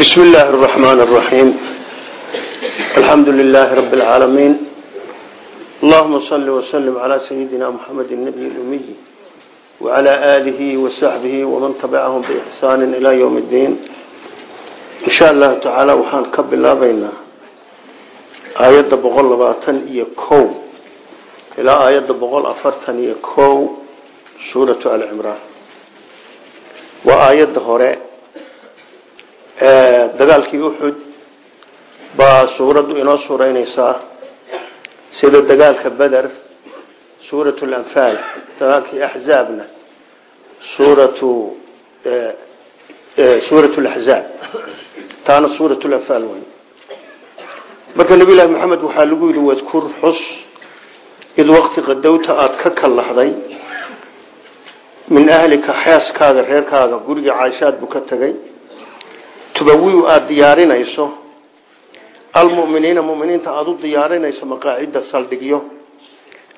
بسم الله الرحمن الرحيم الحمد لله رب العالمين اللهم صل وسلم على سيدنا محمد النبي الأمي وعلى آله وصحبه ومن تبعهم بإحسان إلى يوم الدين إن شاء الله تعالى وحان كب الله بينا آيات بغل باتن يكو إلى آيات بغل أفرتن يكو سورة العمران وآيات هراء dagaalkii uxud baa suuraddu inoo suuraynaysaa sida dagaalka beder suurat lanfaal dagaalkii axzaabna suuratu suurat laxzaab taana suurat lanfaal wey marka nabi llaahi maxamed waxaa lagu yidhi wadkur xus id waqti qadowta aada ka kallaxday min ahlika xeeskaaga reerkaaga guriga caaishaad buu ka tegay tubawiu aada diyaarinayso. Almuminiina muminiinta aada u diyaarinayso maqaacida saldhigyo.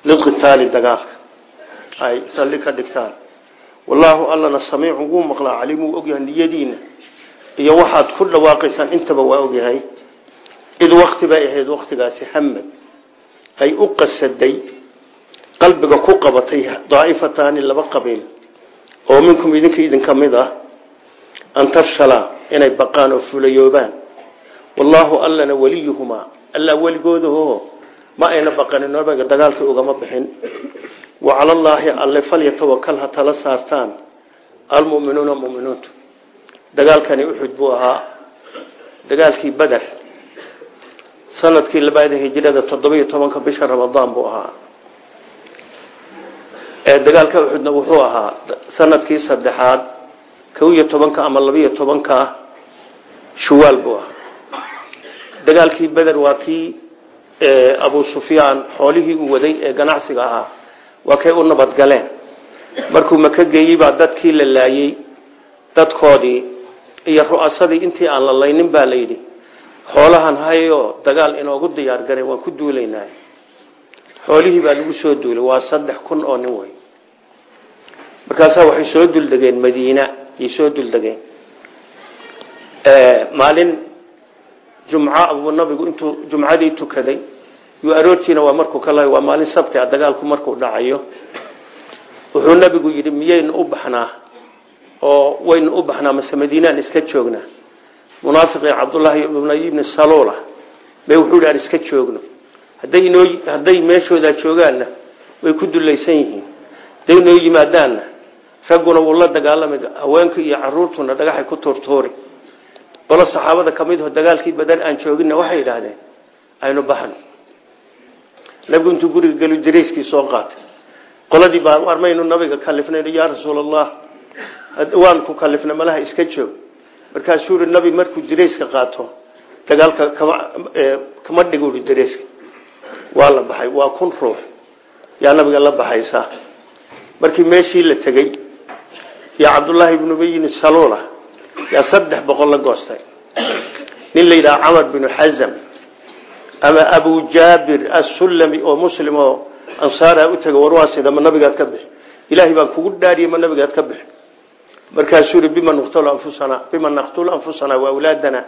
Liqitaali dagaalka ay saldhig ka dhigtaan. Wallaahu allana samiicu wuu maqlaa calimuu ogyahay niyadiina. Iyo waxaad ku dhawaaqaysaan intaba waa ogyahay. Id wakti bay ahayd waktigaasi hamad ay u qasaday qalbiga ku qabatay daaifataani laba qabiil. Oo minkum idinka idinka mid ah an tafshala inay baqaan oo fulayoobaan wallaahu allana weliyuhumaa alla weligoodaho ma ayna baqanin nabiga dagaalkii ugama bixin. Wa calallaahi alle falyatawakal ha tala saartaan. Almuminuuna muminuuntu. Dagaalkani uxud buu ahaa. Dagaalkii beder sannadkii labaada hijrada toddobiyo tobanka bisha ramadaan buu ahaa. Dagaalka uxudna wuxuu ahaa sannadkii saddexaad kow iyo tobanka ama labiyo tobanka shuwaal buu ah dagaalkii beder waa kii abu sufyaan xoolihii uu waday ee ganacsiga ahaa. Waa kay u nabadgaleen markuu maka geeyey baa dadkii la laayey dadkoodii iyo ru'asadii intii aan la laynin baa layidhi xoolahan hayo dagaal inoogu diyaar garay waan ku duulaynaa xoolihii baa lagu soo duulay waa saddex kun oo nin wey markaasaa waxay soo duldegeen madiina soo duldegeen maalin jumco buu nabigu intuu jumcadii tukaday yuu aroortiina waa markuu ka waa maalin sabti a dagaalku markuu dhacayo. Wuxuu nabigu yidhi miyaynu u baxnaa? Oo waynu u baxnaa mase madiinaan iska joognaa munaafiqii cabdullaahi ibni saluula bay wuxuu yidhi iska joogno. Hadday inoo hadday meeshoodaa joogaanna way ku dulaysan yihiin. Hadday inoo yimaadaanna ragguna wuu la dagaalamay haweenka iyo caruurtuna dhagaxay ku tuurtuuri qolo saxaabada ka mid aho dagaalkii badan aan jooginna waxay yidhaahdeen aynu baxno. Nabigu intuu guriga gelu darayskii soo qaatay. Qoladii baa armaynu nabiga kalifnayno yaa rasuul allah ku kalifna malaha iska joog. Markaasuu uri nabi markuu darayska qaato dagaalka kama dhigo darayska waa la baxay waa kun ruux. Yaa nabiga la baxaysa markii meeshii la tegey yaa cabdullaahi ibnu bayin saluula yaa saddex boqol la goostay. Nin la yidhaha camar binu xazam ama abu jaabir assullami oo muslim oo ansaara u tegay war waa sida ma nabigaad ka bixi. Ilaahay baan kugu dhaariyey ma nabigaad ka bixi. Markaasuu yidhi bima naqtulu anfusana bima naqtulu anfusana wa awlaadana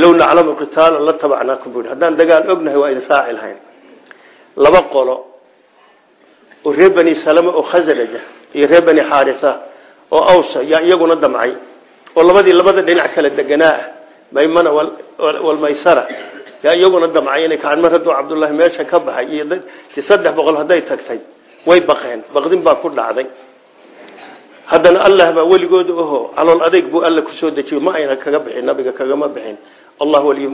low naclamu qitaalan la tabacnaakum buu yidhi. Haddaan dagaal ognahay waa idin raaci lahayn. Laba qolo oo reer bani salama oo khasraja iyo reer bani xaarisa oo awsa yaa iyaguna damcay oo labadii labada dhinac kala deganaa ah maymana walmaysara yaa iyaguna damcay inay kacaan mar hadduu cabdullaahi meesha ka baxay iyo saddex boqol hadday tagtay way baqeen baqdin baa ku dhacday. Haddana allah baa weligooda oho calool adeyg buu alla ku soo dejiyo ma ayna kaga bixin nabiga kagama bixin. Allah waliy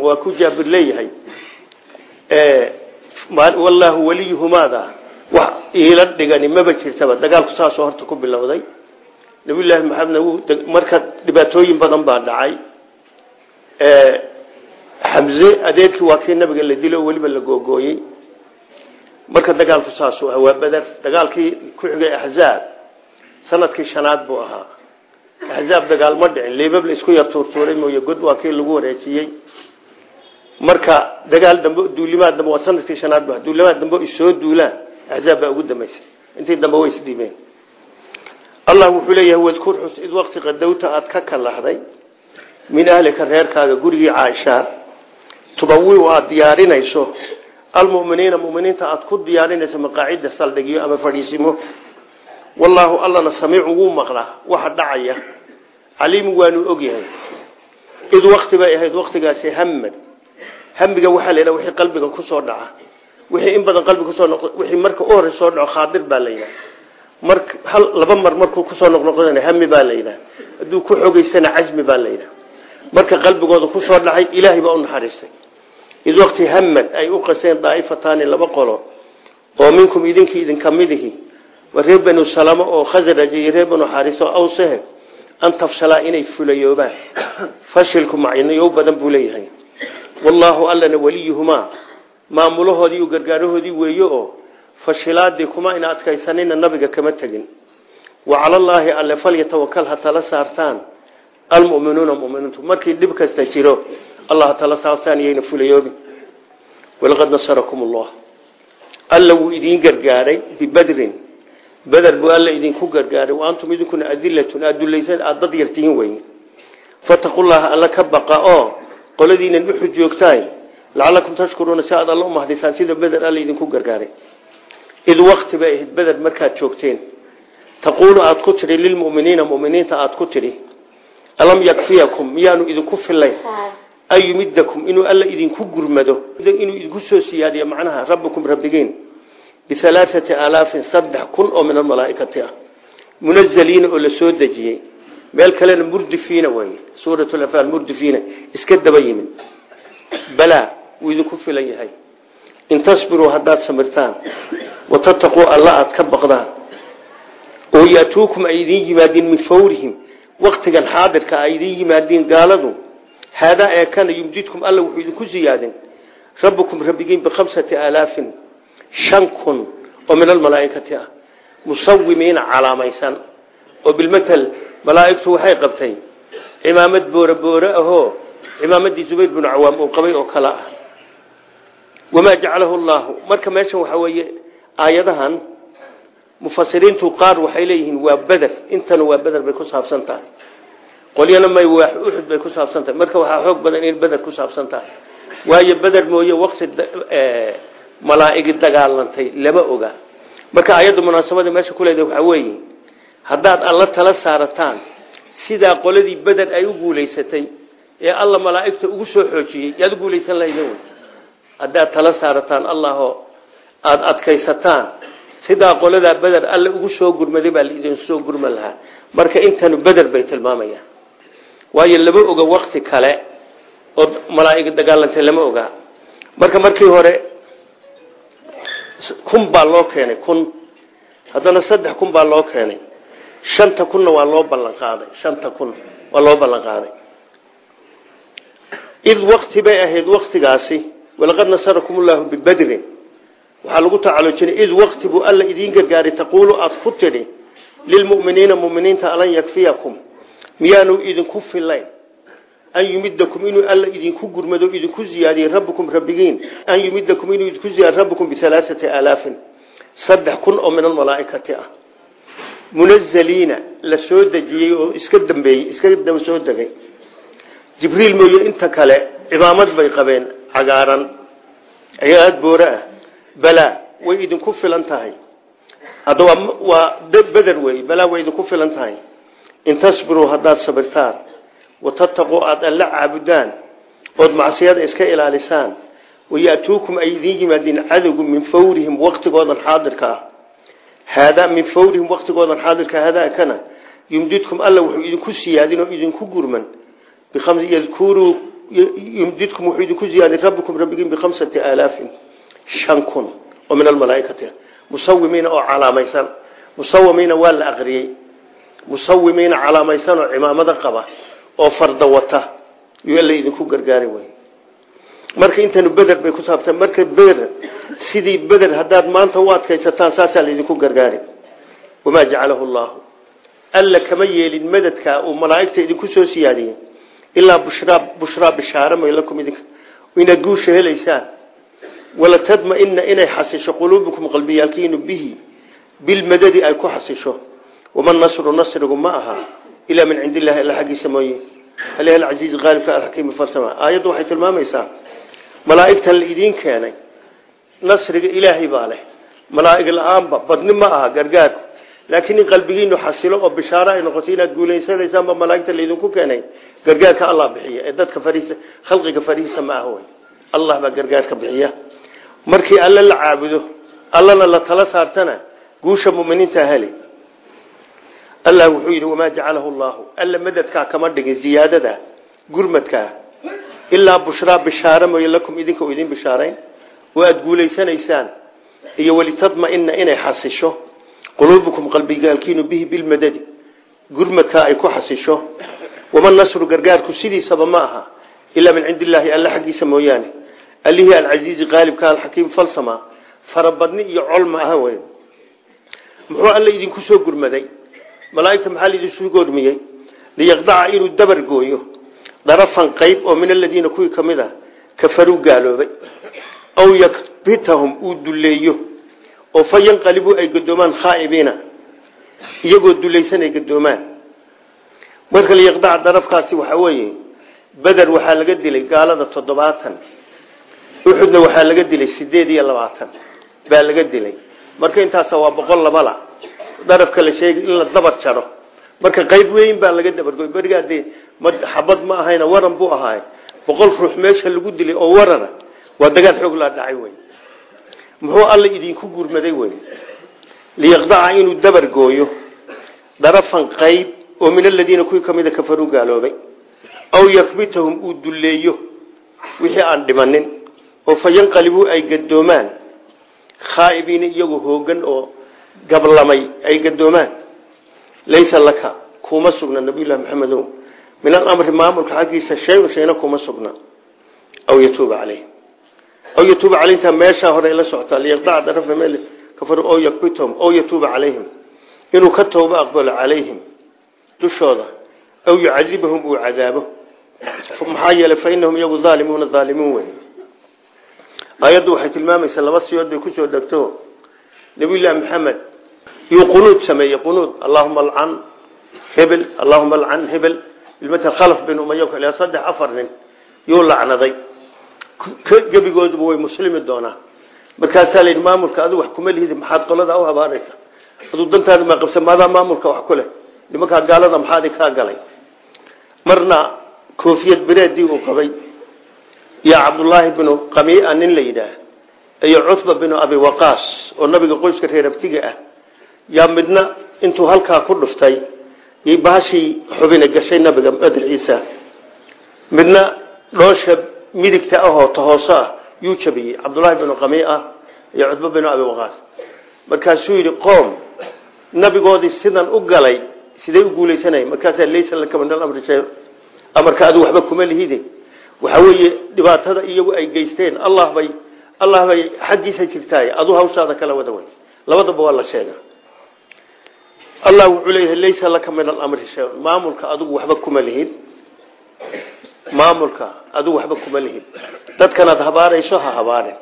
waa wax iila dhigani maba jirtaba dagaalku saasoo horta ku bilowday. Nabiyullaahi maxamed marka dhibaatooyin badan baa dhacay. Xamze adeerkii waa kii nabiga la dilo weliba la googooyey. Marka dagaalku saasuu ah waa beder dagaalkii ku xigay axzaab sannadkii shanaad buu ahaa. Axzaab dagaal ma dhicin leebab la isku yar tuurtuuray mooye god waa lagu wareejiyey. Marka dagaal dambe duulimaad dambe waa sannadkii shanaad bu duulimaad dambe isoo duulaan axzaab baa ugu dambaysay intii dambe way isdhiibeen allah wuxuu leeyahay wadkur xus id waqti qadowta aada ka kalaxday min ahlika reerkaaga gurigii caaisha tubawiu aada diyaarinayso almuminiina muminiinta aada ku diyaarinayso maqaacida saldhigyo ama fadhiisimo wallaahu allana samiicu wuu maqlaa waxa dhacaya caliimu waanu ogyahay id wakti bay ahayd waktigaasi hamad hamiga waxaa la yidhaha wixii qalbiga ku soo dhaca wixii in badan qalbiga ku soo noq wixii marka u soo dhaco khaadir baa la yidhaha mar hal laba mar markuu ku soo noqnoqdana hami baa la yidhaha ku xogeysana casmi baa la marka qalbigooda ku soo dhacay ilaahay baa u naxariistay. Id wakti hamad ay u qaseen daaifataani laba qolo oo minkum idinkii idinka midihi waa reer banu salamo oo khasraj iyo reer banu xaariso awsehe an tafshalaa inay fulayoobaan fashilku macnayow badan buu leeyahay. Wallaahu allana weliyuhumaa maamulahoodii iyo gargaarahoodii weeye oo fashilaadii kuma ina adkaysanina nabiga kama tegin. Wa calallaahi alle falyatawakal ha tala saartaan almuminuuna muminiintu markii dhib kasta jiro allah ha tala saartaan iyayna fulayoobin walaqad nasarakum ullah alla wuu idiin gargaaray bibadrin. Beder buu alla idinku gargaaray. Wa antum idinkuna adilatun aad dulaysan aada dad yartihiin wey fataqullaha alla ka baqa oo qoladiinan uxud joogtaay lacalakum tashkuruuna si aad alla umahdisaan sida beder alla idinku gargaaray id wakti bay ahayd beder markaad joogteen taquulu aada ku tidhi lilmuminiina muminiinta aada ku tidhi alam yakfiyakum miyaanu idinku filayn an yumidakum inuu alla idinku gurmado inuu idinku soo siyaadiyo macnaha rabbikum rabbigiin bialaaati aalaafin saddex kun oo min almalaaikati ah munazaliina oo la soo dejiyey meel kalena murdifiina wey suuratlafaal murdifiina iska wuu idinku filan yahay. In tasbiruu haddaad samirtaan watataquu alla aad ka baqdaan oo yaatuukum ay idiin yimaadiin min fawrihim waktigan xaadirka ay idiin yimaadiin gaaladu haadaa ee kana yumdidkum alla wuxuu idinku siyaadin. Rabbukum rabbigiin bikhamsati aalaafin shan kun oo min almalaaikati ah musawimiina calaamaysan. Oo bilmatel malaaigtu waxay qabtay cimaamad boore boore ahoo cimaamadii zubayr binu cawaam uu qabay oo kale ah wamaa jacalahu llaahu marka meeshan waxaa weeye aayadahan mufasiriintu qaar waxay leeyihiin waa beder intana waa beder bay ku saabsan tahay qolyana may waa uxud bay ku saabsan tahay marka waxaa xoog badan in beder ku saabsan tahay waayo beder mooye wakti malaaigi dagaalantay lama oga marka ayadda munaasabada meesha ku leedahay waxaa weeye haddaad alla tala saarataan sidaa qoladii beder ay u guulaysatay ee alla malaa'igta ugu soo xoojiyey yaad u guulaysan lahaydin wey haddaad tala saarataan allahoo aada adkaysataan. Sidaa qoladaa beder alle ugu soo gurmaday baa laidin soo gurman lahaa. Marka intanu beder bay tilmaamayaan. Waayo lama oga wakti kale oo malaa'iga dagaalantay lama ogaa marka markii hore kun baa loo keenay kun. Haddana saddex kun baa loo keenay. Shanta kunna waa loo ballan qaaday. Shanta kun waa loo ballan qaaday. Id wakti bay ahayd waktigaasi walaqad nasarakum ullahu bibadrin. Waxaa lagu tacalujinay id wakti buu alla idiin gargaaray taquulu aada ku tidhi lilmuminiina muminiinta alan yakfiyakum. Miyaanu idinku filayn an yumidakum inuu alla idinku gurmado idinku ziyaadiye rabbikum rabbigiin. An yumidakum inuu idinku ziyaadiy rabbikum bialaaati aalaafin saddex kun oo min almalaaikati ah. Munazaliina la soo dejiyey oo iska dambeeyey iska daba soo degay. Jibriil mooye inta kale cimaamad bay qabeen cagaaran. Aad boore ah. Balaa way filan tahay. Hadda waa beder wey balaa way idinku filan tahay. In tasbiruu haddaad sabirtaan watataquu aada alla caabudaan ood macsiyada iska ilaalisaan wayaatuukum ay idiin yimaadiin cadowgu min fawrihim waktigoodan xaadirka ah. Haadaa min fawrihim waktigoodan xaadirka hadaa kana yumdidkum alla wuxuu idinku siyaadin oo idinku gurman. Yadkuruu yumdidkum wuxuu idinku ziyaadin rabbikum rabbigiin bikhamsati aalaafin shan kun oo min almalaaikati. Musawimiina oo calaamaysan musawimiina waa la aqriyey. Musawimiina calaamaysan oo cimaamada qaba oo farda wata. Yuu alla idinku gargaari way marka intanu beder bay ku saabtan marka beder sidii beder haddaad maanta u adkaysataan saasaa laydinku gargaari. Wamaa jacalahu llaahu alla kama yeelin madadkaa uu malaa'igta idinku soo siyaadiyey ilaa bushraa bushraa bishaare may lakum idinka. Inaad guusha helaysaan. Wala tadma-ina inay xasisho quluubukum qalbiyaalkiinu bihi. Bilmadadi ay ku xasisho. Waman nasru nasrigu ma aha. Ilaa min cindi illahi alla xaggiisa mooye. Alihi alcasiizi qaalibka alxakiimi farsama. Aayaddu waxay tilmaamaysaa. Malaa'igtan la keenay. Nasriga ilaahay baa malaa'ig la'aanba badni ma aha gargaarku. Laakiin in qalbigiinu xasilo oo bishaaro ay noqoto inaad guulaysanaysaanba malaa'igta laydinku keenay gargaarka allah bixiya ee dadka fariisa khalqiga fariisa ma ah wey allah baa gargaarka bixiya. Markii alle la caabudo allana la tala saartana guusha muminiinta heli. Allah wuxuu yidhi wamaa jacalahu llahu alla madadkaa kama dhigin ziyaadada gurmadkaa ilaa bushraa bishaare mooye lakum idinka u idin bishaarayn. Oo aada guulaysanaysaan iyo walitadmaina inay xasisho. Quluubukum qalbigaalkiinu bihi bilmadadi gurmadkaa ay ku xasisho wama nasru gargaarku sidiisaba ma aha ilaa min cindi illaahi alla xaggiisa mooyaane allihii alcasiizi qaalibka alxakiim falsama farabadni iyo col ma aha wey muxuu alle idinku soo gurmaday malaaigta maxaa laidinsu goormiyey liyaqdaca inuu dabar gooyo darafan qayb oo min aladiina kuwii ka mid a kafaruu gaaloobay aw yakbitahum uu duleeyo oo fa yanqalibuu ay gadoomaan khaa'ibiina iyagoo dulaysan ay gadoomaan marka liyaqdaca darafkaasi waxaa weeye beder waxaa laga dilay gaalada toddobaatan uxudna waxaa laga dilay sideed iyo baa laga dilay. Marka intaas waa boqol labala darafka la sheegay in la dabar jaro. Marka qayb weyn baa laga dabargoy berigaa dee xabad ma ahayna waran buu ahaay. Boqol ruux meesha lagu dilay oo warana waa dagaal xoog laa dhacay wey muxuu alla idinku gurmaday wey liyaqdaca inuu dabar gooyo darafan qayb oo min aladiina kuwii kamida kafaruu gaaloobay aw yakbitahum uu duleeyo wixii aan dhimanin oo fa yanqalibuu ay gadoomaan khaa'ibiina iyagoo hoogan oo gablamay ay gadoomaan laysa laka kuma sugna nabiyullahi maxamedow min alamri maamulka xaggiisa shay-un shayna kuma sugna. Aw yatuuba caleyhim aw yatuuba caleyhta meeshaa hore la socotaa. Liyaqdaca darafa meel kafar aw yakbitahum aw yatuuba calayhim. Inuu ka tooba aqbalo calayhim dushooda aw yucadibahum uu cadaabo. Maxaa yeelay fa inahum iyagu aalimuuna aalimuun wey aayaddu waxay tilmaamaysaa laba siyood bay ku soo dhegto nabiyullaahi maxamed yuu qunuud sameeyey qunuud allahuma alcan hebel allahuma alcan hebel ilmata khalaf bin umaya ilaa saddex afar nin yuu lacnaday. Gebigooduba way muslimi doonaa markaasaa la yidhi maamulka adigu wax kuma lihidi maxaad qolada u habaaraysa aduu dantaada ma qabsa maadaa maamulka wax ku leh nimankaa gaalada maxaadi kaa galay? Marna koofiyad bereedii uu qabay. Yaa cabdullaahi binu qamiia nin la yidhaah iyo cutba binu abi waqaas oo nabiga qoyska reer abtiga ah yaa midna intuu halkaa ku dhuftay yay bahashii xubina gashay nabiga madaxiisa midna dhoosha midigta ahoo tahooso ah yuu jabiyey cabdullaahi binu qamiia iyo cutba binu abi waqaas. Markaasuu yidhi qoom nabigoodii sidan u galay siday u guulaysanay markaasaa laysa laka min alamri shay amarka adigu waxba kuma lihide. Waxa weeye dhibaatada iyagu ay geysteen allah bay allah bay xaggiisa jirtaay. Aduu hawshaada kala wada way. Labadaba waa la sheega. Allah wuxuu leeyahay laysa laka min alamri shay maamulka adigu waxba kuma lihid. Maamulka adigu waxba kuma lihid. Dadkanaad habaarayso ha habaarin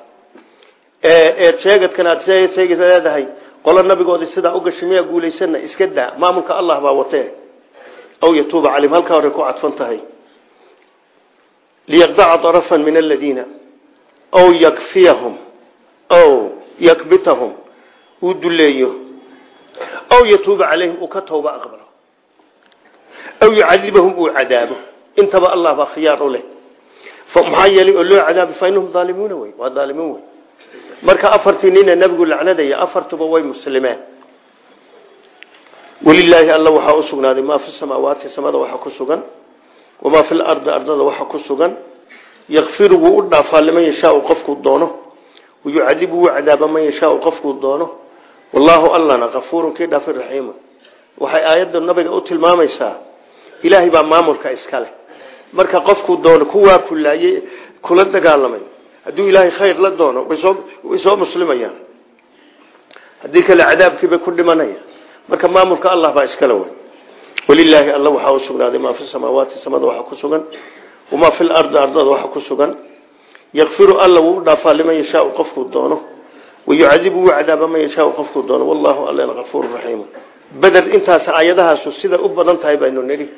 eed sheegadkan aad sheegad leedahay qolo nabigoodii sidaa ugashi miyaa guulaysana iska daa. Maamulka allah baa watee. Aw yatuuba calayhim halkaa horey ku cadfan tahay. Liyaqdaca darafan min aladiina aw yakfiyahum. Aw yakbitahum. Uu duleeyo. Aw yatuuba calayhim uu ka tooba aqbalo. Aw yucadibahum uu cadaabo. Intaba allah baa khiyaar u leh. Maxaa yeelay oo loo cadaabay fa inahum aalimuuna wey waa aalimuun wey marka afartii nina nabigu lacnadaya afartuba way muslimeen walilaahi alla waxaa u sugnaaday maa fi samaawaati samada waxa ku sugan? Wamaa fi lardi ardada waxa ku sugan? Yakfiru wuu u liman yashaau qofkuu doono? Wayucadibu wuu cadaaba man yashaau qofkuu doono? Wallaahu allana kafuurun kii dhaafin raxiimun. Waxay aayadda nabiga u tilmaamaysaa ilaahay baa maamulka iskale marka qofkuu doono kuwaa kulaayey kula dagaalamay hadduu ilaahay khayr la doono way soo muslimayaan. Haddii kale cadaabkiibay ku dhimanaya marka maamulka allah baa iskale wey walilaahi alla waxaa u sugnaaday maa fi samaawaati samada waxa ku sugan wamaa fi lardi ardada waxa ku sugan. Yakfiru alla wuu u dhaafaa liman yashaau qofkuu doono. Wayucadibu wuu cadaaba man yashaau qofkuu doono. Wallahu baynu nidhi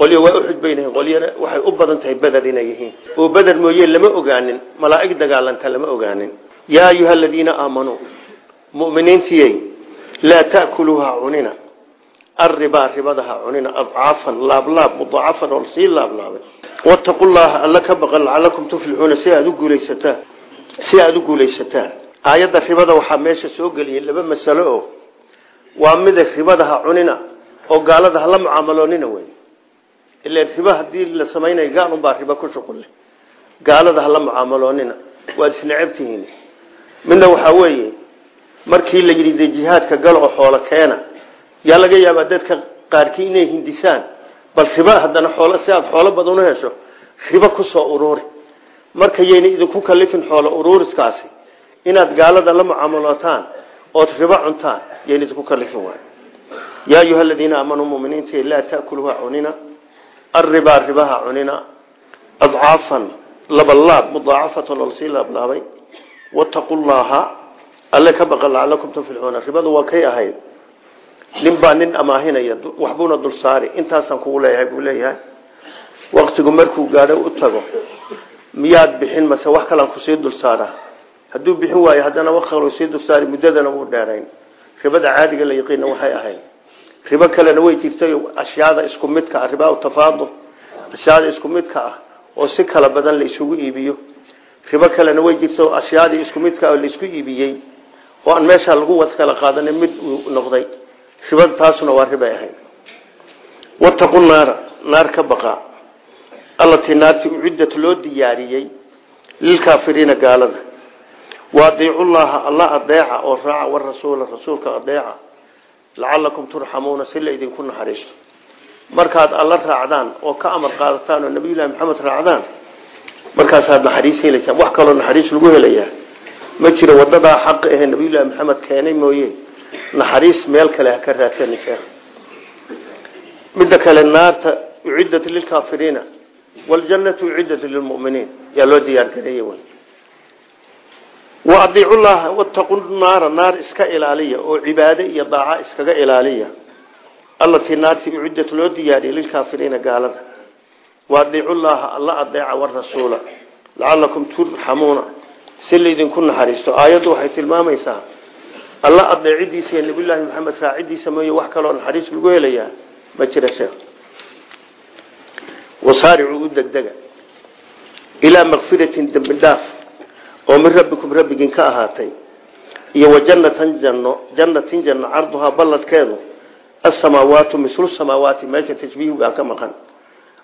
qolyo waa uxud bayna yihiin qolyana waxay u badan tahay beder inay yihiin. Oo beder mooye lama ogaanin. Malaa'ig dagaalanta lama ogaanin. Yaa ayuha aladiina aamanuu mu'miniintiyey laa ta'kuluuha cunina. Arribaa ribadaha cunina adcaafan laablaab mudaacafan oo sii laablaabay wattaqu llaha alla ka baqan lacalakum tuflixuuna si aada u guulaysataan si aada u guulaysataan aayadda ribada waxaa meesha soo geliyay laba masalo oo. Waa mida ribadaha cunina oo gaalada hala mucaamaloonina wey ila riba haddii la samaynayo gaal unbaa riba ku shuqulle gaalada hala mucaamaloonina waad isnecabtihiin midna waxaa weeye markii la yidhi de jihaadka gal oo xoolo keena yaa laga yaabaa dadka qaarkii inay hindisaan bal riba haddana xoolo si aad xoolo badan u hesho riba ku soo ururi marka yayna idinku kalifin xoolo ururiskaasi inaad gaalada la mucaamalootaan ood riba cuntaan yayna idinku kalifin waay yaa ayuha aladiina aamanuu muminiinta laa taakuluha cunina arribaa ribaha cunina. Adcaafan labalaab mudaacafatan oo la sii laablaabay. Wataqu llaha alle ka baqan lacalakum tuflixuuna ribadu waa kay ahayd. Nin baa nin amaahinaya waxbuuna dul saari. Intaasaan kugu leeyahay buu leeyahay. Waktigu markuu gaadho u tago. Miyaad bixin mase wax kalaan ku sii dul saara. Hadduu bixin waayo haddana wax kaloo sii dul saari muddadana wuu dheerayn. Ribada caadiga la yaqiina waxay ahayd ribo kalena way jirtay ashyaada isku midka ah ribaa tafaadul ashyaada isku midka ah oo si kala badan la isugu iibiyo. Ribo kalena way jirta ashyaadii isku midka ah oo la isku iibiyey oo aan meesha lagu wad kala qaadanin mid noqday. Ribada taasuna waa ribay ahayd wataqu naara naar ka baqa. Allatii naartii uciddat loo diyaariyey lilkaafiriina gaalada. Waadiicullaha alla adeeca oo raaca warasuula rasuulka adeeca lacalakum turxamuuna si la idinku naxariisto. Markaad alla raacdaan oo ka amar qaadataan oo nabiyullahi maxamed raacdaan markaasaad naxariis helaysaan. Wax kaloo naxariis lagu helayaa. Ma jiro wadadaa xaq ahe nabiyullahi maxamed keenay mooye. Naxariis meel kale ha ka raadsan midda kale naarta uciddat lilkaafiriina waljannatu uciddat lilmuminiin yaa loo diyaargareeyey wy waadiicu llaha wataqu naara naar iska ilaaliya oo cibaade iyo daaca iskaga ilaaliya. Allatii naartii uciddat loo diyaariyay lilkaafiriina gaalada waadiicu llaha alla adeeca warasuula lacalakum turxamuuna si laydinku naxariisto aayaddu waxay tilmaamaysaa alla adeecidiisa iyo nabiyullaahi maxamed raacidiisa mooye wax kaloo naxariis lagu helayaa. Ma jira sheekh. Wasaaricuu u degdega. Ilaa makfiratin dembi dhaaf oo min rabbikum rabbigiin ka ahaatay. Iyo wa jannatan janno jannatin janno carduhaa balladkeedu. Asamaawaatu mislu samaawaati meesha tashbiih baa ka maqan.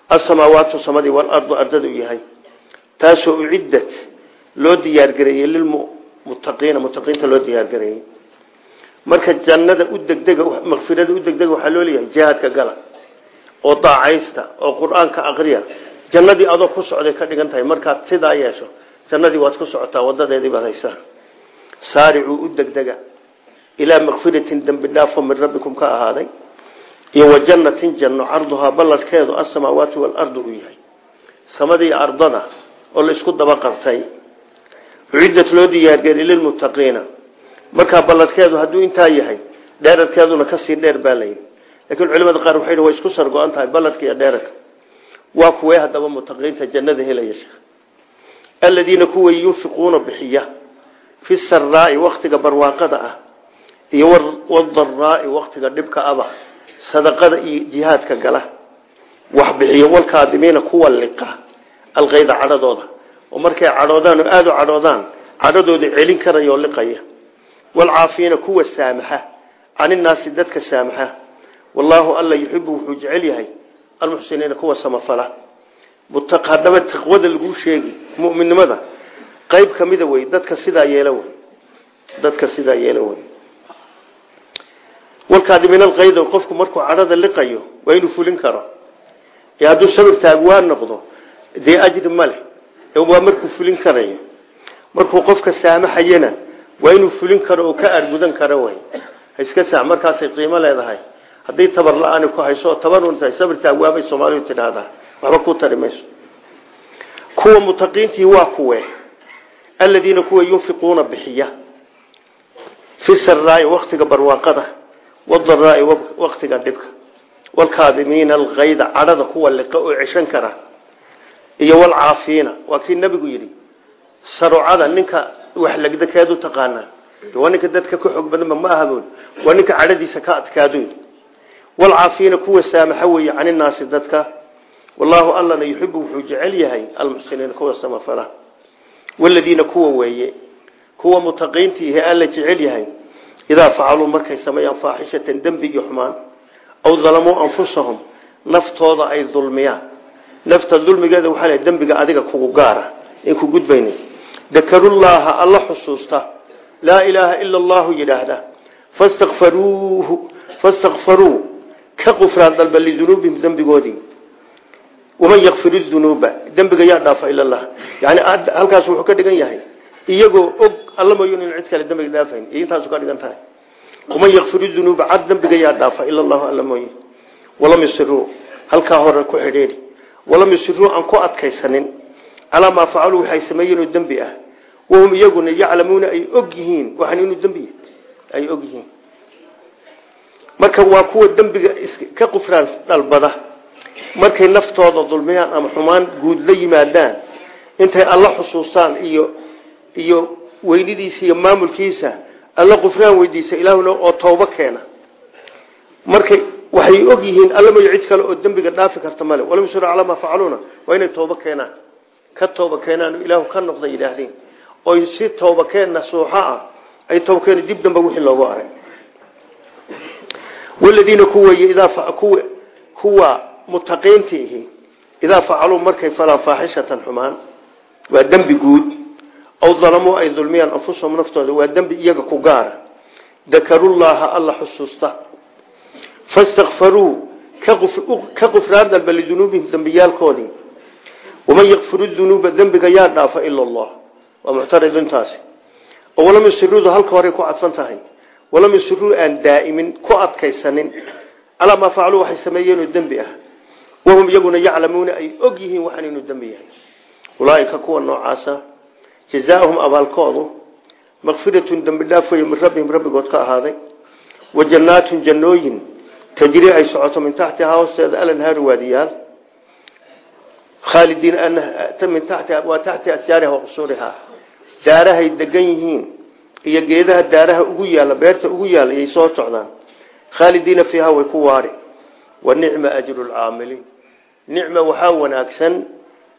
Asamaawaatu samadii walardu ardada u yahay. Taasoo uciddat loo diyaargareeyey lilmuttaqiina muttaqiinta loo diyaargareeyey marka jannada u degdega makfirada u degdega waxaa loo leeyahay jihaadka gala oo daacaysta oo qur'aanka aqriya. Jannadii adoo ku socday ka dhigan tahay sidaa yeesho jannadii waad ku socotaa wadadeedii baad haysaa. Saaricuu u degdega. Ilaa makfiratin dembi dhaafo min rabbikum ka ahaaday. Iyo wa jannatin janno carduhaa balladkeedu asamaawaati waalardu uu yahay. Samadii ardada oo la isku daba qabtay uciddat loo diyaargeliy lilmuttaqiina markaa balladkeedu hadduu intaa yahay dheerarkeeduna ka sii dheer baa layidhi laakiin culimada qaar waxay isku sargo-an tahay balladka iyo dheerarka waa kuwee haddaba muttaqiinta jannada helaya aladiina kuwa yunfiquuna bixiya fi saraai waktiga barwaaqada ah iyo wadaraai waktiga dhibka aba sadaqada iyo jihaadka gala wax bixiyo walkaadimiina kuwa liqa alqayda cadhadooda. Oo markay cadhoodaan oo aada u cadhoodaan cadhadooda celin karaya oo liqaya walcaafiina kuwa saamaxa caninaasi dadka saamaxa. Wallaahu alla yuxibu wuxuu jecel yahay almuxsiniina kuwa samafala haddaba taqwada laguu sheegi mu'minnimada qayb ka mida wey dadka sidaa yeelo wey. Dadka sidaa yeelo wey. Walkaadimin alqayda qofku markuu cadhada liqayo waa inuu fulin karo. Ee hadduu sabir taagwaan noqdo dee ajri ma leh. Waa markuu fulin karayo. Markuu qofka saamaxayana waa inuu fulin karo oo ka argudan karo wey. Iska saa markaasay qiimo leedahay. Haddii tabar la'aani ku hayso tabaruntahay sabir taagwaabay soomaalidu tidhaahdaa waxba ku tari mayso. Kuwa mutaqiintii waa kuwe aladiina kuwa yunfiquuna bixiya. Fi saraai waktiga barwaaqada wadaraai waktiga dhibka. Walkaadimiina alkayda cadhada kuwa liqa oo ceshan kara. Iyo walcaafiina waa kii nabigu yidhi sarucada ninka wax legdakeedu taqaanaa. Waa ninka dadka ka xoog badanba ma ahaboon. Waa ninka cadhadiisa ka adkaado walcaafiina kuwa saamaxa weeye caninaasi dadka wallaahu allana yuxibu wuxuu jecel yahay almuxsiniina kuwa samafala waladiina kuwa weeye kuwa mutaqiintiihi alla jecel yahay idaa facaluu markay sameeyaan faaxishatan dembi iyo xumaan aw dalamuu anfusahum naftooda ay dulmiyaan. Nafta dulmigeeda waxaa lehay dembiga adiga kugu gaara in ku gudbayna dakarullaaha alla xusuusta laa ilaaha ila allahu yidhaahda fastakfaruuhu fastakfaruu ka qufraan dalba lidunuubihim dembigoodii waman yakfiru dunuuba dembiga yaa dhaafa ila allah yani halkaas wuxuu ka dhigan yahay iyagoo og alla mayon in cid kale dembiga dhaafayn iyo intaasu ka dhigan tahay waman yakfiru dunuuba cad dembiga yaa dhaafa ila allahu alla mooye walam yusiruu halkaa hore ku xidhiidhi walam yusiruu aan ku adkaysanin calaa maa facaluu waxay sameeyeen oo dembi ah wahum iyaguna yaclamuuna ay og yihiin waxaan inuu marka waa kuwa dembiga ka qufraan dhalbada markay naftooda dulmiyaan ama xumaan guud la yimaadaan intay alla xusuustaan iyo iyo weynidiisa iyo maamulkiisa alla qufraan weydiisa ilaahuna oo toobo keena. Markay waxay og yihiin alla mayo cid kale oo dembiga dhaafi karta male. Walam yusir calaa maa facaluuna waa inay toobo keenaan. Ka tooba keenaan ilaahu ka noqda yidhaahdeen. Oy si tooba keen nasuuxo ah ay tooba keen dib damba wixii loogu arag. Waladiina kuwa idaa kuwa mutaqiintiihi idaa facaluu markay falaan faaxishatan xumaan waa dembi guud. Aw dalamuu ay dulmiyaan anfusahum naftooda waa dembi iyaga ku gaara. Dakarullaaha alla xusuusta. Fastakfaruu ka qufraan dalba lidunuubihim dembiyaalkoodii. Waman yakfiru dunuuba dembiga yaa dhaafa ila allah. Waa muctaridintaasi walam yusiruudu halka horey ku cadfan tahay. Walam yusiruu aan daa'imin ku adkaysanin. Calaa maa facaluu waxay sameeyeenoo wahum iyaguna yaclamuuna ay og yihiin waxaan inuu dembi yahay ulaaika kuwa noocaasa jazaauhum abaalkoodu makfiratun dembi dhaaf wey min rabbihim rabbigood ka ahaaday wa jannaatun jannooyin tajrii ay socoto min taxtihaa hoosteeda alanhaaru waadiyaal khaalidiin min taxtiha waa taxti asyaariha wa qusuurihaa daarahay degan yihiin iyo geedaha daaraha ugu yaalla beerta ugu yaalla iyay soo socdaan khaalidiina fiiha way ku waari wa nicma ajru lcaamiliin nicma waxaa wanaagsan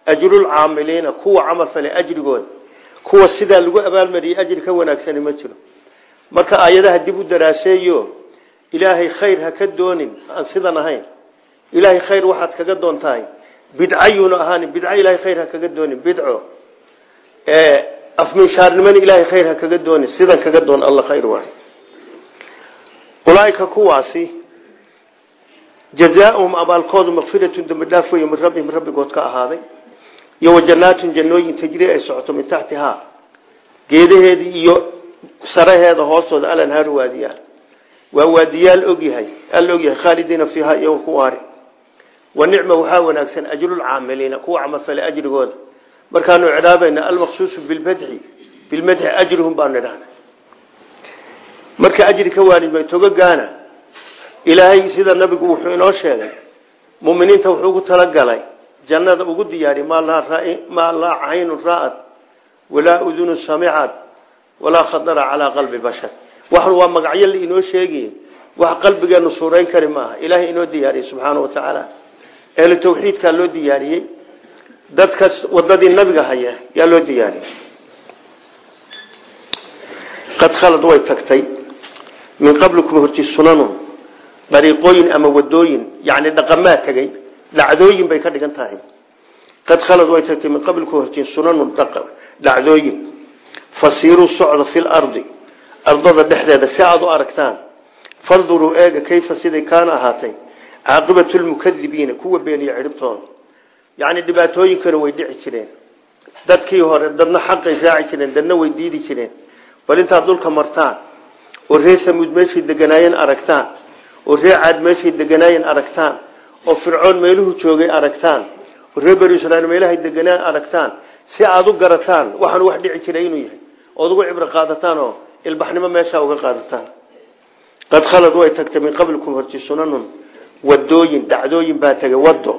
ajrulcaamiliina kuwa camal fale ajrigooda kuwa sidaa lagu abaalmariyey ajri ka wanaagsani ma jiro. Marka aayadaha dib u daraaseeyo ilaahay khayr ha ka doonin aan sidan ahayn. Ilaahay khayr waxaad kaga doontahay. Bidcayuuna ahaan bidco ilaahay khayr ha kaga doonin bidco. Afminshaarnimana ilaahay khayr ha kaga doonin sidan kaga doon alla khayr waay. Ulaaika kuwaasi jazaauhum abaalkoodu makfiratun dambi dhaaf wey min rabbihim rabbigood ka ahaaday. Iyo wa jannaatun jannooyin tajrii ay socoto min taxtihaa geedaheedii iyo saraheeda hoostooda alanhaaru waadiyaal waa waadiyaal ogyahay alla ogyahay khaalidiina fiiha iyagoo ku waari. Wa nicma waxaa wanaagsan ajrulcaamiliina kuwa camalfale ajrigooda. Markaanu icraabayna almaqsuusu bilmadxi bilmadxi ajruhum baanu idhahna marka ajri ka waanimay togogaana ilaahay sida nabigu wuxuu inoo sheegay muminiinta wuxuu ugu talagalay jannada ugu diyaariy maa laa caynun ra'ad walaa udunu samicad walaa khadara calaa qalbi bashar. Waxan waa magacyo la inoo sheegay wax qalbigeenu suurayn kari maaha. Ilaahay inoo diyaariyey subxaana wa tacaala ehlu tawxiidkaa loo diyaariyey dadka wadadii nabiga haya yaa loo diyaariyey. Qad khalad way tagtay min qablikum horti sunanun dariiqooyin ama wadooyin yani dhaqamaa tegey dhacdooyin bay ka dhigan tahay. Qad khalad way tagtay min qablikum hortiin sunanun dhacdooyin. Fasiiruu socda fi lardi ardada dhexdeeda si aada u aragtaan. Fanduruu eega kayfa siday kaana ahaatay. Caaqibatu lmukadibiina kuwa beeniya cidhibtooda yacni dhibaatooyinkana way dhici jireen. Dadkii hore dadna xaqay raaci jireen dadna way diidi jireen. Bal intaad dhulka martaan oo reer samuud deganaayeen aragtaan oo reer caad meeshay deganaayeen aragtaan oo fircoon meeluhu joogay aragtaan oo banu israiil meelahay deganaan aragtaan si aada u garataan waxaan wax dhici jiray inuu yahay. Ood ugu cibro qaadataan oo ilbaxnimo meeshaa uga qaadataan. Qad khalad way tagtay min qablikum horti sunanun wadooyin dhacdooyin baa tegay wado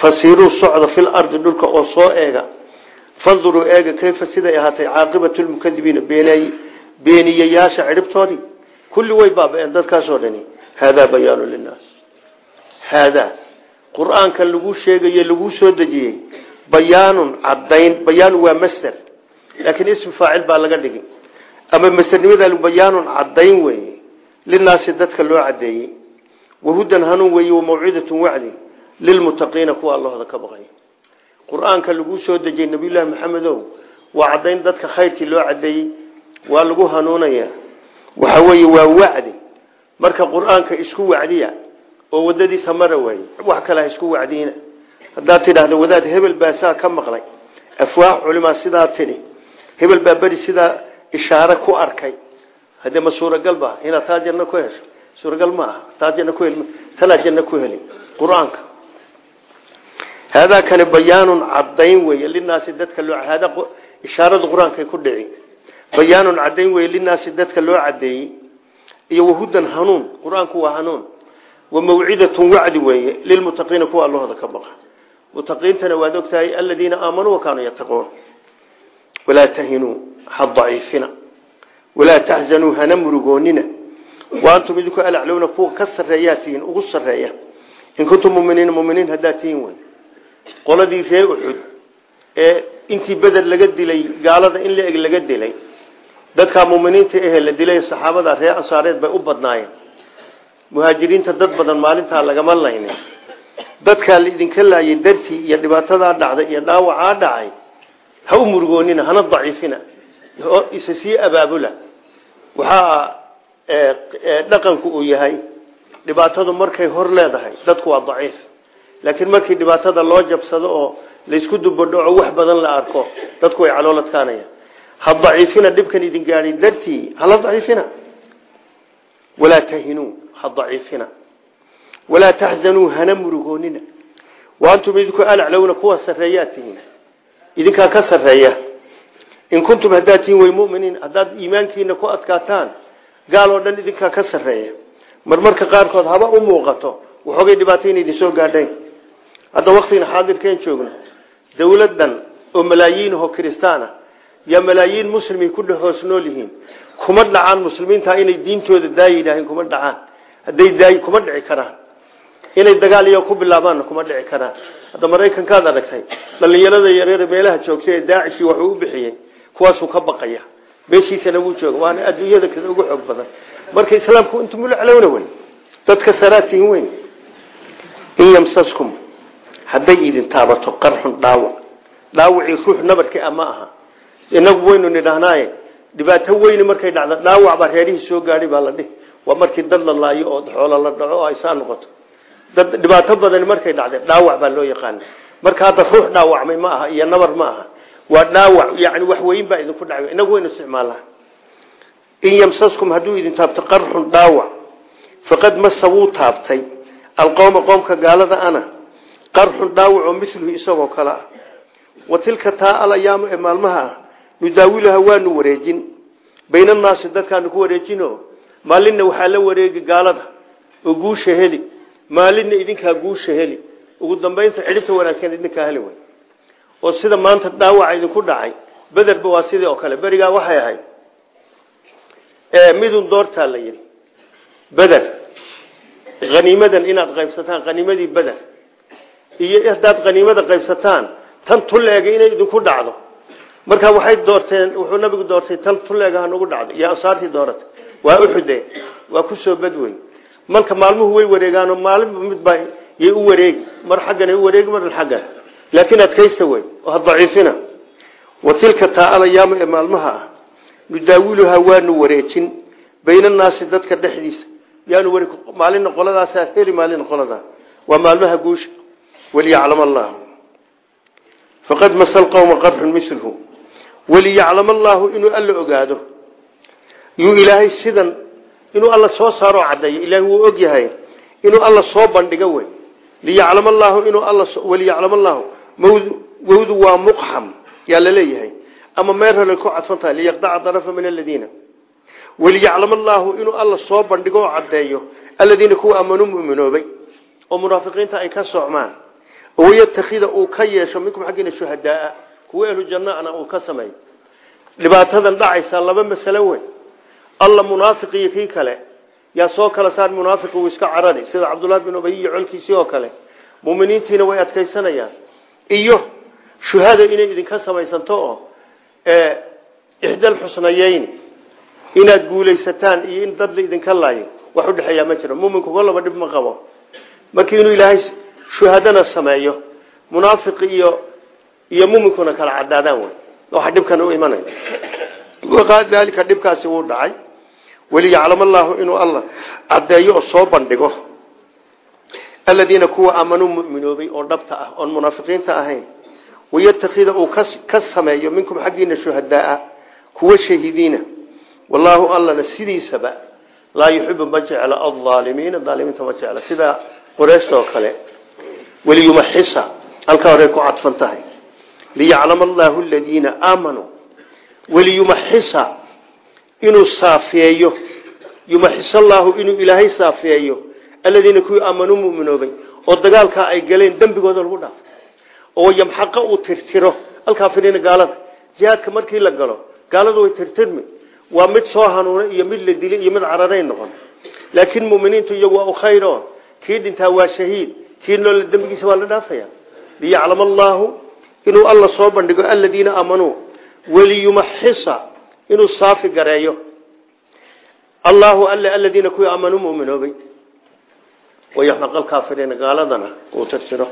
fasiiruu socda fil ardi dhulka oo soo eega. Fanduruu eega kayfa siday ahaatay caaqibatu lmukadibiina beeniyayaasha cidhibtoodii kulli way baaba-een dadkaasoo dhani haadaa bayaanu linaas haadaa qur'aanka lagu sheegaye laguu soo dejiyey bayaanun cadayn bayaanu waa masder laakiin ismi faacil baa laga dhigi ama masdernimada bayaanun cadayn weeye linaasi dadka loo cadeeyey wahudan hanuun weeye wamawcidatun wacdi lilmutaqiina kuwa allahooda ka baqay qur'aanka laguu soo dejiyey nabiyullaahi maxamedow waa cadayn dadka khayrkii loo cadeeyey waa lagu hanuunaya waxa weeye waa wacdi. Marka qur'aanka isku wacdiya oo wadadiisa mara waaye wax kale ha isku wacdiina haddaad tidhaahdo wadaad hebel baa saa ka maqlay. Afwaax culimaa sidaa tidhi. Hebel baa beri sidaa ku arkay. Haddee ma suuragal ba inaad ku hesho. Suuragal ma aha ku heli janno ku heli. Qur'aanka. Haadaa bayaanun cadayn weeye linaasi dadka loo haadaa ishaarada qur'aankay ku dhici bayaanun cadayn weeye linaasi dadka loo cadeeyey iyo wahudan hanuun qur'aanku waa hanuun. Wamawcidatun wacdi weeye lilmutaqiina kuwa allahooda ka baqa. Mutaqiintana waad ogtahay aladiina aamanuu wakaanuu yattaquun. Walaa tahinuu ha daciifina walaa taxzanuu hana murugoonina wa antum idinku alaclowna kuwa ka sarreeyaa tihiin ugu sarreeya. In kuntum muminiina muminiin haddaad tihiin wey qoladii ee intii beder laga dilay gaalada in la eg laga dilay dadkaa muminiinta ehe la dilay saxaabada ree ansaareed bay u badnaayeen. Muhaajiriinta dad badan maalintaa lagama laynin dadkaa laidinka laayay dartii iyo dhibaatadaa dhacday iyo dhaawacaa dhacay ha u murugoonina hana daciifina isa sii abaabula. Waxaa dhaqanku uu yahay dhibaatadu markay hor leedahay dadku waa daciif. Laakiin markii dhibaatada loo jabsado oo laysku dubadhaco wax badan la arko dadku way calooladkaanayaan ha daciifina dhibkan idin gaadhay dartii hala daciifina? Walaa tahinuu ha daciifina. Walaa taxzanuu hana murugoonina. Wa antum idinku alaclowna kuwa sarreeyaa tihiin. Idinkaa ka sarreeya in kuntum haddaad tihiin way muminiin. Haddaad iimaankiina ku adkaataan gaal oo dhan idinkaa ka sarreeya. Marmarka qaarkood haba u muuqato. Waxoogay dhibaato in idin soo gaadhayn hadda waktigan xaadirkeen malaayiinahoo kiristaana yaa malaayiin muslimay ku hoos nool yihiin kuma dhacaan muslimiinta inay diintooda daaya yidhaaheen kuma dhacaan. Hadday daay kuma dhici karaan. Inay dagaal iyo ku bilaabaanna kuma dhici karaan. Hadda maraykankaad aragtay dhalinyarada yareer meelaha joogtay ee daacishi waxuu u bixiyey kuwaasuu ka baqaya. Meeshiisana wuu jooga waana adduunyada kada ugu xoog badan. Marka islaamku intum ulaclowna wey dadka saraatihin weyn in yamsaskum hadday idin taabato qarxun dhaawac. Dhaawacii ruux nabarkii a ma inagu waynu nidhahnaaye dhibaato weyni markay dhacdo dhaawac baa reerihii soo gaadhay baa la dhihi. Waa markii dad la laayo oo xoolo la dhaco ay saa noqoto. Dad dhibaato badan markay dhacday dhaawac baa loo yaqaana marka hadda ruux dhaawacmay ma aha iyo nabar ma aha. Waa dhaawac yani wax weyn baa idinku dhacay. Inagu waynu isticmaalnaa in yamsaskum hadduu idin taabto qarxun dhaawac faqad masa taabtay. Alqowma qoomka gaalada ana qarxun dhaawac oo miluhu isagoo kale ah. Wa tilka taa alayaamu ee maalmaha ah nudaawiluha waanu wareejin. Baynannaasi dadkaanu ku wareejino maalinna waxaa la wareegi gaalada oo guusha heli. Maalinna idinkaa guusha heli. Ugu dambaynta cidhibta wanaagsan idinkaa heli wey oo sida maanta dhaawaca idinku dhacay bederba waa sidii oo kale. Berigaa waxay ahayd. Midun doortaa la yidhi. Beder haniimadan inaad qaybsataan haniimadii beder iyo haddaad haniimada qaybsataan tan tulleega inay idinku dhacdo markaa waxay doorteen wuxuu nabigu doortay tan tulleega hanugu dhacdo. Iyo ansaartii dooratay. Waa uxude waa ku soo badweyn marka maalmuhu way wareegaano maalinba midba yay u wareegi. Mar xaggan u wareegi mar xaggan laakiin adkaysta wey oo ha daciifina. Wa tilka taa alayaama ee maalmaha ah nudaawiluhaa waanu wareejin baynannaasi dadka dhexdiisa. Yaanu ware maalina qoladaasaa heli maalina qoladaa waa maalmaha guusha. Waliyaclam allahu faqad masa lqowma qarxun miluhu waliyaclam allaahu inuu alla ogaado. Yuu ilaahay sidan inuu alla soo saaroo caddeeyo ilaahay wuu og yahay inuu alla soo bandhigo wey. Liyaclam allaahu inuu alla waliyaclam allaahu wawdu waa muqxam yaa la leeyahay ama meer hale ku cadfan tahay liyaqdaca darafa min aladiina waliyaclam allaahu inuu alla soo bandhigo oo caddeeyo aladiina kuwa aamanuu muminoobay. Oo munaafiqiinta ay ka socmaan wayatakida uu ka yeesho minkum xaggiina kuwa ehlu jannana uu ka sameeyo dhibaatadan dhacaysa laba masalo weyn. Alla munaafiq iyo kii kale yaa soo kala saar munaafiq uu iska carari sida cabdullahi bin ubay iyo colkiisii oo kale. Muminiintiina way adkaysanayaan. Iyo shuhada inay idinka samaysanto oo ixdal xusnayeyni inaad guulaysataan iyo in dad la idinka laayo wax udhexeeyaa ma jiro. Muminku kolaba dhib ma qabo. Markii inuu ilaahay shuhadana sameeyo munaafiq iyo iyo muminkuna kala cadaadaan waxa dhibkan u imanaya. Daalika dhibkaasi wuu dhacay. Waliyaclam allaahu inuu alla caddeeyo oo soo bandhigo. Aladiina kuwa aamanuu muminoobay oo dhabta ah oon munaafiqiinta ahayn wayatakida uu ka sameeyo minkum xaggiina shuhadaaa kuwa shahidiina. Wallaahu allana sidiisaba laa yuxibu ma jecla alaalimiina aalimiinta ma jecla. Sida qoreyshtoo kale waliyumaxisa halkaa horey ku cadfan tahay liyaclama allaahu aladiina aamanuu waliyumaxisa inuu saafeeyo yumaxis allaahu inuu ilaahay saafeeyo aladiina kuwii aamanuu muminoobay oo dagaalkaa ay galeen dembigooda lagu dhaafo oo yamxaqa uu tirtiro. Alkaafiriina gaalada jihaadka markii la galo gaaladu way tirtirmi. Waa mid soo hanuuna iyo mid la dilay iyo mid cararay noqon. Laakiin muminiintu iyagu waa u inuu alla soo bandhigo aladiina aamanuu waliyumaxisa inuu saafi gareeyo. Allaahu alle aladiina kuwii aamanuu muminoobay wayaxmaq alkaafiriina gaaladana uu tirtiro